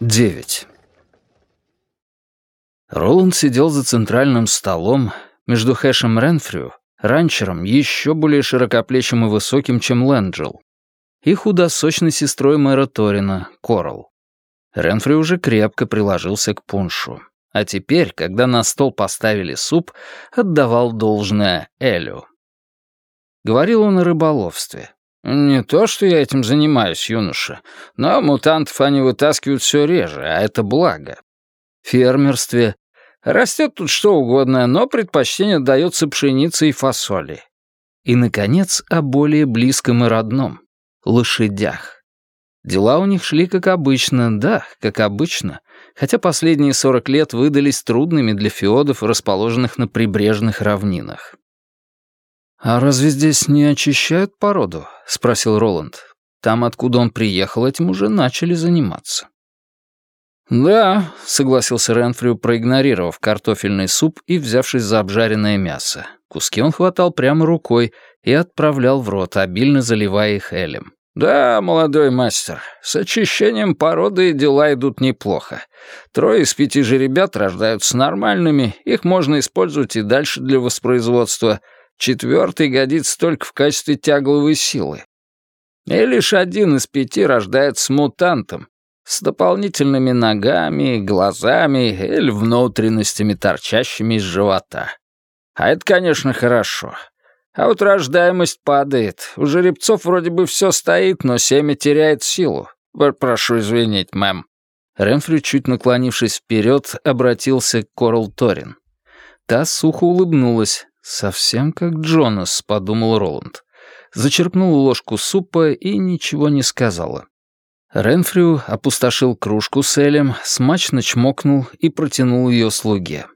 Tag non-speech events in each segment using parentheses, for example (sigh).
Девять. Роланд сидел за центральным столом между Хэшем Ренфрю, ранчером, еще более широкоплечим и высоким, чем Лэнджел, и худосочной сестрой мэра Торина, Корал. Ренфри уже крепко приложился к пуншу. А теперь, когда на стол поставили суп, отдавал должное Элю. Говорил он о рыболовстве. «Не то, что я этим занимаюсь, юноша, но мутантов они вытаскивают все реже, а это благо. Фермерстве. Растет тут что угодно, но предпочтение дается пшенице и фасоли. И, наконец, о более близком и родном — лошадях. Дела у них шли как обычно, да, как обычно, хотя последние 40 лет выдались трудными для феодов, расположенных на прибрежных равнинах. «А разве здесь не очищают породу?» — спросил Роланд. «Там, откуда он приехал, этим уже начали заниматься». «Да», — согласился Ренфрю, проигнорировав картофельный суп и взявшись за обжаренное мясо. Куски он хватал прямо рукой и отправлял в рот, обильно заливая их элем. «Да, молодой мастер, с очищением породы дела идут неплохо. Трое из пяти же ребят рождаются нормальными, их можно использовать и дальше для воспроизводства. Четвертый годится только в качестве тягловой силы. И лишь один из пяти рождается мутантом, с дополнительными ногами, глазами или внутренностями, торчащими из живота. А это, конечно, хорошо. А вот рождаемость падает. У жеребцов вроде бы все стоит, но семя теряет силу. Прошу извинить, мэм. Рэмфри, чуть наклонившись вперед, обратился к Корл Торин. Та сухо улыбнулась. «Совсем как Джонас», — подумал Роланд. Зачерпнула ложку супа и ничего не сказала. Ренфрю опустошил кружку с Элем, смачно чмокнул и протянул ее слуге.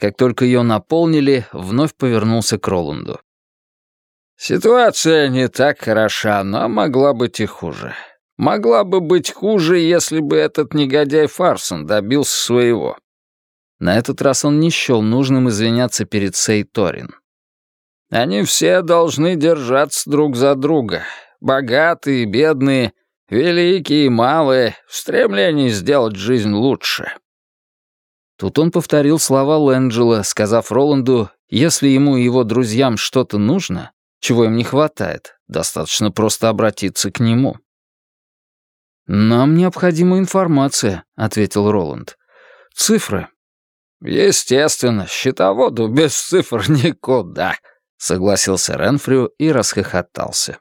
Как только ее наполнили, вновь повернулся к Роланду. «Ситуация не так хороша, но могла быть и хуже. Могла бы быть хуже, если бы этот негодяй Фарсон добился своего». На этот раз он не счел нужным извиняться перед Сей Торин. «Они все должны держаться друг за друга. Богатые, бедные, великие и малые, в стремлении сделать жизнь лучше». Тут он повторил слова Лэнджела, сказав Роланду, если ему и его друзьям что-то нужно, чего им не хватает, достаточно просто обратиться к нему. «Нам необходима информация», — ответил Роланд. «Цифры». «Естественно, счетоводу без цифр (laughs) никуда», — согласился Ренфрю и расхохотался.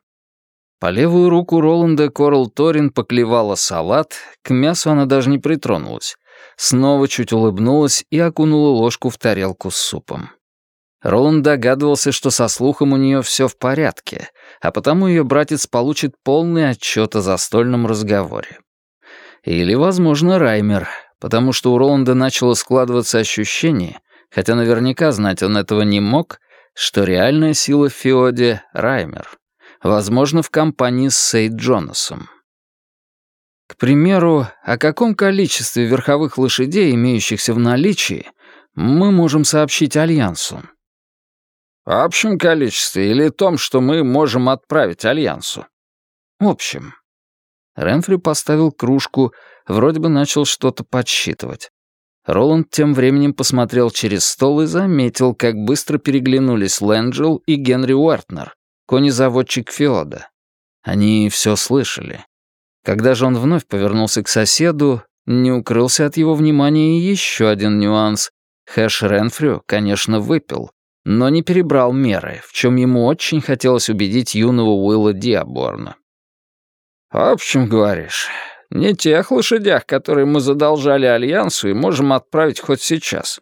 По левую руку Роланда Корл Торин поклевала салат, к мясу она даже не притронулась. Снова чуть улыбнулась и окунула ложку в тарелку с супом. Роланд догадывался, что со слухом у нее все в порядке, а потому ее братец получит полный отчет о застольном разговоре. Или, возможно, Раймер, потому что у Роланда начало складываться ощущение, хотя наверняка знать он этого не мог, что реальная сила в Феоде — Раймер. Возможно, в компании с Сейд Джонасом. К примеру, о каком количестве верховых лошадей, имеющихся в наличии, мы можем сообщить Альянсу? В общем количестве или том, что мы можем отправить Альянсу? В общем. Ренфри поставил кружку, вроде бы начал что-то подсчитывать. Роланд тем временем посмотрел через стол и заметил, как быстро переглянулись Лэнджел и Генри Уэртнер, конезаводчик Феода. Они все слышали. Когда же он вновь повернулся к соседу, не укрылся от его внимания и еще один нюанс. Хэш Ренфрю, конечно, выпил, но не перебрал меры, в чем ему очень хотелось убедить юного Уилла Диаборна. «В общем, говоришь, не тех лошадях, которые мы задолжали Альянсу и можем отправить хоть сейчас».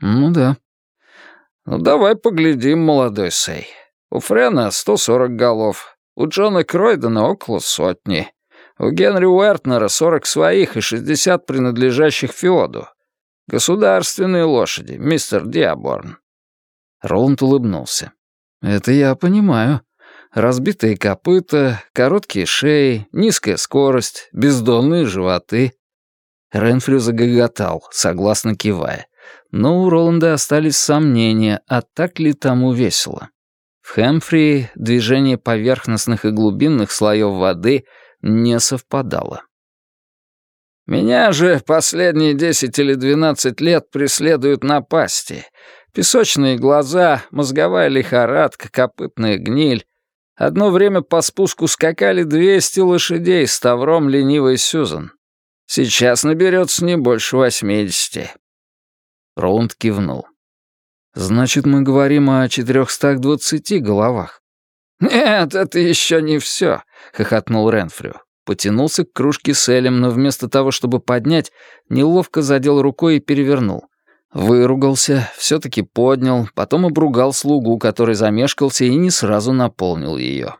«Ну да». «Ну давай поглядим, молодой Сей. У Френа 140 голов, у Джона Кройдена около сотни, у Генри Уэртнера 40 своих и 60 принадлежащих Феоду. Государственные лошади, мистер Диаборн. Роланд улыбнулся. «Это я понимаю. Разбитые копыта, короткие шеи, низкая скорость, бездонные животы». Ренфрю загоготал, согласно кивая. Но у Роланда остались сомнения, а так ли тому весело. В Хэмфри движение поверхностных и глубинных слоев воды не совпадало. Меня же последние десять или двенадцать лет преследуют напасти. Песочные глаза, мозговая лихорадка, копытная гниль. Одно время по спуску скакали двести лошадей с тавром ленивой Сюзан. Сейчас наберется не больше восьмидесяти. Роланд кивнул. «Значит, мы говорим о четырехстах двадцати головах?» «Нет, это еще не все», — хохотнул Ренфрю потянулся к кружке с Элем, но вместо того, чтобы поднять, неловко задел рукой и перевернул. Выругался, все-таки поднял, потом обругал слугу, который замешкался и не сразу наполнил ее.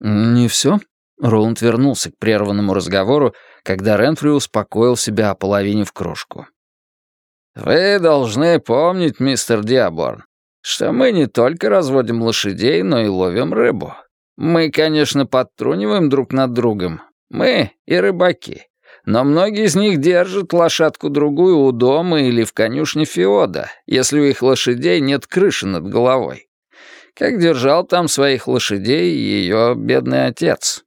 «Не все?» Роланд вернулся к прерванному разговору, когда Ренфри успокоил себя о половине в кружку. «Вы должны помнить, мистер Диаборн, что мы не только разводим лошадей, но и ловим рыбу. Мы, конечно, подтруниваем друг над другом. Мы и рыбаки. Но многие из них держат лошадку-другую у дома или в конюшне Феода, если у их лошадей нет крыши над головой. Как держал там своих лошадей ее бедный отец.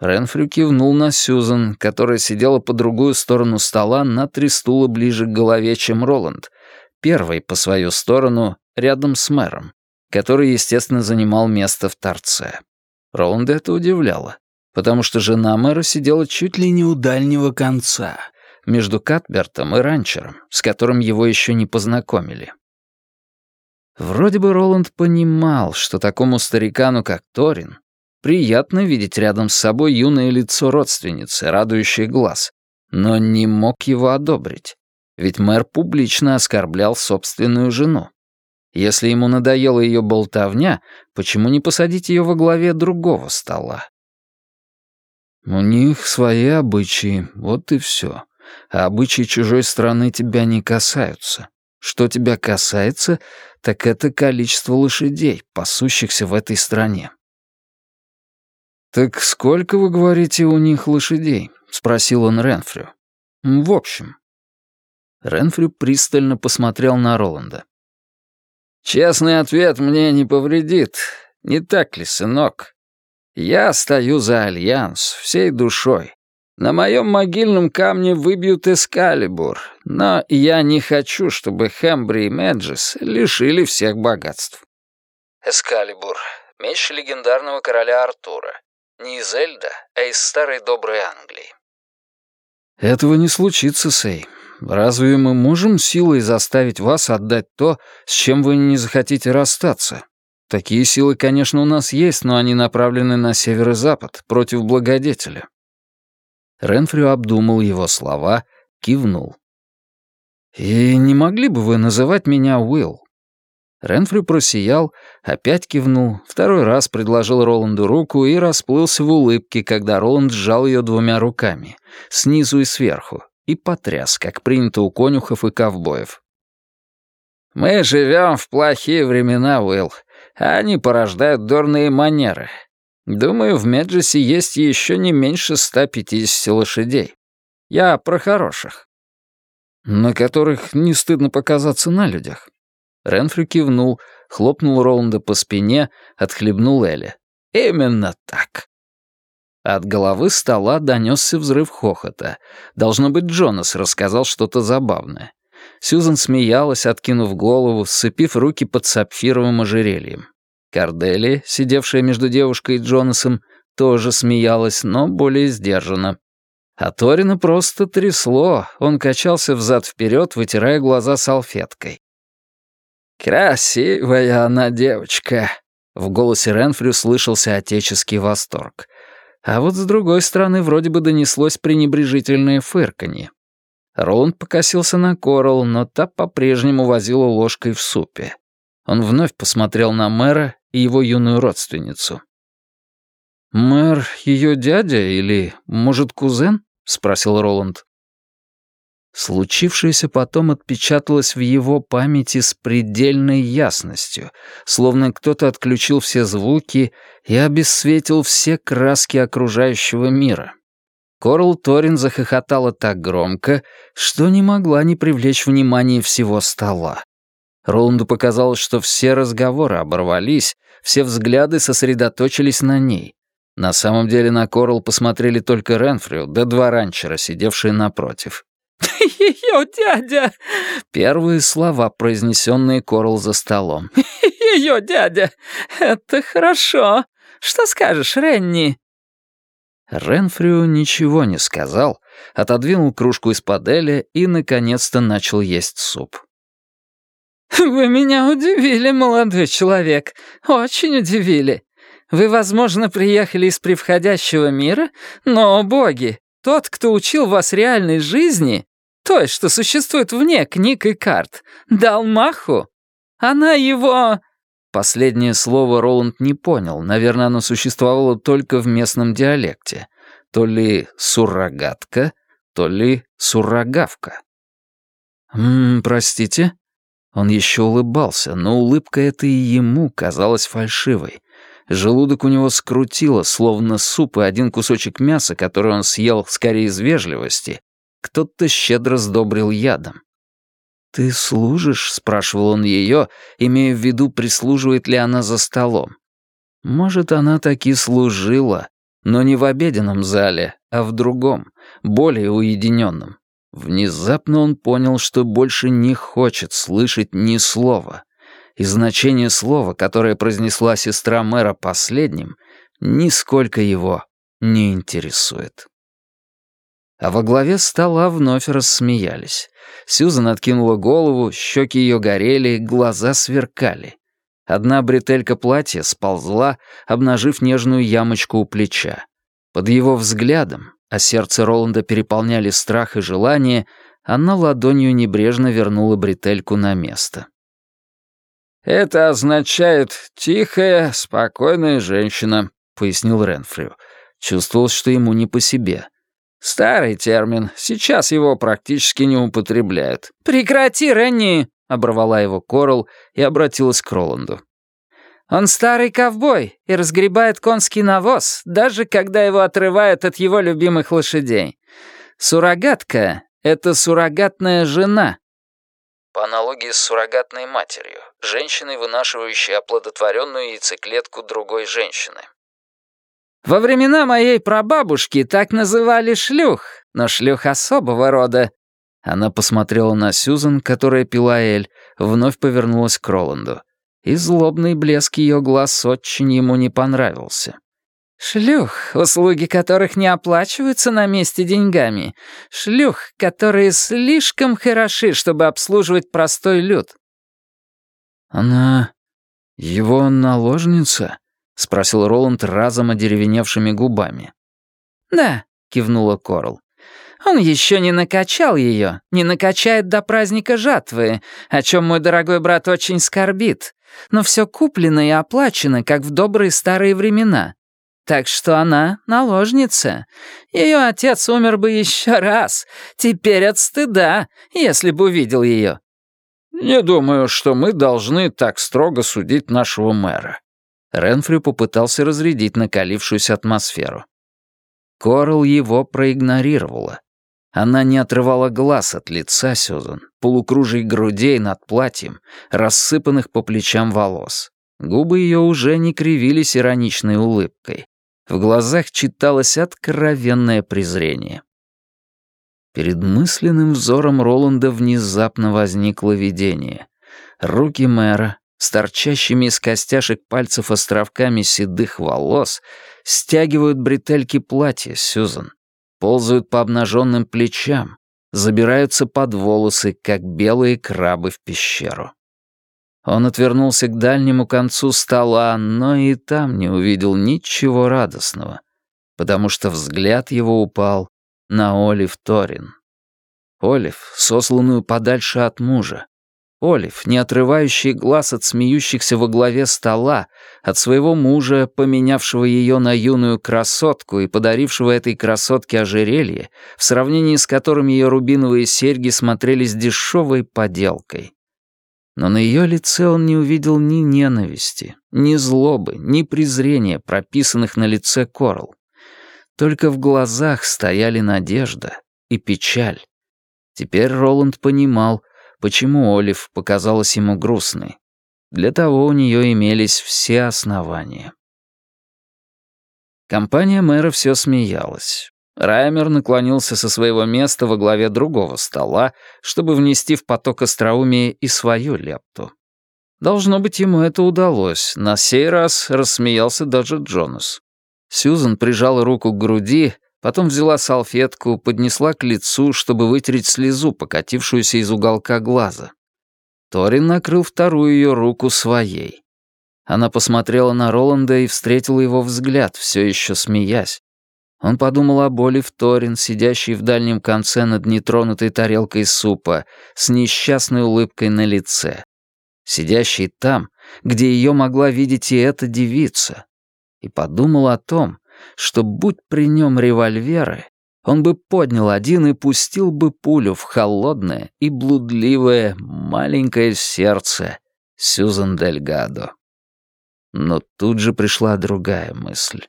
Ренфрю кивнул на Сьюзан, которая сидела по другую сторону стола на три стула ближе к голове, чем Роланд, первой по свою сторону, рядом с мэром который, естественно, занимал место в торце. Роланда это удивляло, потому что жена мэра сидела чуть ли не у дальнего конца, между Катбертом и ранчером, с которым его еще не познакомили. Вроде бы Роланд понимал, что такому старикану, как Торин, приятно видеть рядом с собой юное лицо родственницы, радующее глаз, но не мог его одобрить, ведь мэр публично оскорблял собственную жену. Если ему надоела ее болтовня, почему не посадить ее во главе другого стола? У них свои обычаи, вот и все. А обычаи чужой страны тебя не касаются. Что тебя касается, так это количество лошадей, пасущихся в этой стране. «Так сколько, вы говорите, у них лошадей?» — спросил он Ренфрю. «В общем». Ренфрю пристально посмотрел на Роланда. Честный ответ мне не повредит, не так ли, сынок? Я стою за Альянс всей душой. На моем могильном камне выбьют Эскалибур, но я не хочу, чтобы Хэмбри и Меджис лишили всех богатств. Эскалибур — меч легендарного короля Артура. Не из Эльда, а из старой доброй Англии. «Этого не случится, Сей. Разве мы можем силой заставить вас отдать то, с чем вы не захотите расстаться? Такие силы, конечно, у нас есть, но они направлены на север и запад, против благодетеля». Ренфрю обдумал его слова, кивнул. «И не могли бы вы называть меня Уилл?» Ренфрю просиял, опять кивнул, второй раз предложил Роланду руку и расплылся в улыбке, когда Роланд сжал ее двумя руками, снизу и сверху, и потряс, как принято у конюхов и ковбоев. «Мы живем в плохие времена, Уилл, они порождают дурные манеры. Думаю, в Меджесе есть еще не меньше 150 лошадей. Я про хороших». «На которых не стыдно показаться на людях». Ренфрю кивнул, хлопнул Роланда по спине, отхлебнул Элли. «Именно так. От головы стола донесся взрыв хохота. Должно быть, Джонас рассказал что-то забавное. Сьюзан смеялась, откинув голову, сцепив руки под сапфировым ожерельем. Кардели, сидевшая между девушкой и Джонасом, тоже смеялась, но более сдержанно. А Торина просто трясло, он качался взад-вперед, вытирая глаза салфеткой. «Красивая она девочка», — в голосе Ренфрю слышался отеческий восторг — а вот с другой стороны вроде бы донеслось пренебрежительное фырканье. Роланд покосился на Корал, но та по-прежнему возила ложкой в супе. Он вновь посмотрел на мэра и его юную родственницу. «Мэр ее дядя или, может, кузен?» — спросил Роланд. Случившееся потом отпечаталось в его памяти с предельной ясностью, словно кто-то отключил все звуки и обесцветил все краски окружающего мира. Корл Торин захохотала так громко, что не могла не привлечь внимание всего стола. Роланду показалось, что все разговоры оборвались, все взгляды сосредоточились на ней. На самом деле на Корл посмотрели только Ренфрю да два ранчера, сидевшие напротив. «Ее дядя!» Первые слова, произнесенные Корл за столом. «Ее дядя! Это хорошо! Что скажешь, Ренни?» Ренфрю ничего не сказал, отодвинул кружку из-под Эля и, наконец-то, начал есть суп. «Вы меня удивили, молодой человек, очень удивили. Вы, возможно, приехали из превходящего мира, но, боги, тот, кто учил вас реальной жизни, той, что существует вне книг и карт, дал маху. Она его...» Последнее слово Роланд не понял, наверное, оно существовало только в местном диалекте. То ли суррогатка, то ли суррогавка. «Ммм, простите?» Он еще улыбался, но улыбка эта и ему казалась фальшивой. Желудок у него скрутило, словно суп и один кусочек мяса, который он съел скорее из вежливости, кто-то щедро сдобрил ядом. «Ты служишь?» — спрашивал он ее, имея в виду, прислуживает ли она за столом. Может, она таки служила, но не в обеденном зале, а в другом, более уединенном. Внезапно он понял, что больше не хочет слышать ни слова. И значение слова, которое произнесла сестра мэра последним, нисколько его не интересует. А во главе стола вновь рассмеялись. Сьюзан откинула голову, щеки ее горели, глаза сверкали. Одна бретелька платья сползла, обнажив нежную ямочку у плеча. Под его взглядом, а сердце Роланда переполняли страх и желание, она ладонью небрежно вернула бретельку на место. «Это означает «тихая, спокойная женщина», — пояснил Ренфрю. Чувствовал, что ему не по себе — Старый термин, сейчас его практически не употребляют. «Прекрати, Ренни!» — оборвала его Корл и обратилась к Роланду. «Он старый ковбой и разгребает конский навоз, даже когда его отрывают от его любимых лошадей. Суррогатка — это суррогатная жена». По аналогии с суррогатной матерью, женщиной, вынашивающей оплодотворенную яйцеклетку другой женщины. Во времена моей прабабушки так называли шлюх, но шлюх особого рода». Она посмотрела на Сюзан, которая пила Эль, вновь повернулась к Роланду. И злобный блеск ее глаз очень ему не понравился. «Шлюх, услуги которых не оплачиваются на месте деньгами. Шлюх, которые слишком хороши, чтобы обслуживать простой люд». «Она его наложница?» — спросил Роланд разом одеревеневшими губами. «Да», — кивнула Корл. «Он еще не накачал ее, не накачает до праздника жатвы, о чем мой дорогой брат очень скорбит. Но все куплено и оплачено, как в добрые старые времена. Так что она наложница. Ее отец умер бы еще раз, теперь от стыда, если бы увидел ее». «Не думаю, что мы должны так строго судить нашего мэра», Ренфрю попытался разрядить накалившуюся атмосферу. Корл его проигнорировала. Она не отрывала глаз от лица Сюзан, полукружий грудей над платьем, рассыпанных по плечам волос. Губы ее уже не кривились ироничной улыбкой. В глазах читалось откровенное презрение. Перед мысленным взором Роланда внезапно возникло видение. Руки мэра, с торчащими из костяшек пальцев островками седых волос, стягивают бретельки платья Сюзан, ползают по обнаженным плечам, забираются под волосы, как белые крабы в пещеру. Он отвернулся к дальнему концу стола, но и там не увидел ничего радостного, потому что взгляд его упал на Олив Торин. Олив, сосланную подальше от мужа, Олив, не отрывающий глаз от смеющихся во главе стола, от своего мужа, поменявшего ее на юную красотку и подарившего этой красотке ожерелье, в сравнении с которым ее рубиновые серьги смотрелись дешевой поделкой. Но на ее лице он не увидел ни ненависти, ни злобы, ни презрения, прописанных на лице Корл. Только в глазах стояли надежда и печаль. Теперь Роланд понимал, почему Олив показалась ему грустной. Для того у нее имелись все основания. Компания мэра все смеялась. Раймер наклонился со своего места во главе другого стола, чтобы внести в поток остроумия и свою лепту. Должно быть, ему это удалось. На сей раз рассмеялся даже Джонас. Сьюзан прижала руку к груди, потом взяла салфетку, поднесла к лицу, чтобы вытереть слезу, покатившуюся из уголка глаза. Торин накрыл вторую ее руку своей. Она посмотрела на Роланда и встретила его взгляд, все еще смеясь. Он подумал о боли в Торин, сидящей в дальнем конце над нетронутой тарелкой супа, с несчастной улыбкой на лице. Сидящей там, где ее могла видеть и эта девица. И подумал о том, что, будь при нем револьверы, он бы поднял один и пустил бы пулю в холодное и блудливое маленькое сердце Сюзан Дельгадо. Но тут же пришла другая мысль.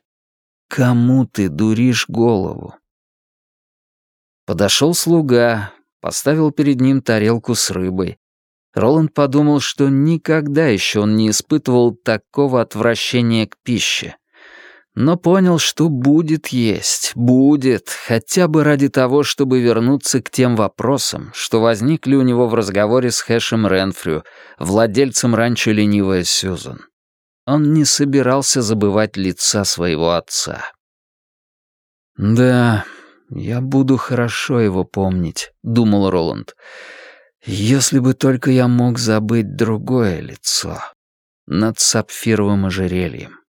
«Кому ты дуришь голову?» Подошел слуга, поставил перед ним тарелку с рыбой. Роланд подумал, что никогда еще он не испытывал такого отвращения к пище. Но понял, что будет есть, будет, хотя бы ради того, чтобы вернуться к тем вопросам, что возникли у него в разговоре с Хэшем Ренфрю, владельцем ранчо «Ленивая Сьюзан». Он не собирался забывать лица своего отца. «Да, я буду хорошо его помнить», — думал Роланд. «Если бы только я мог забыть другое лицо над сапфировым ожерельем».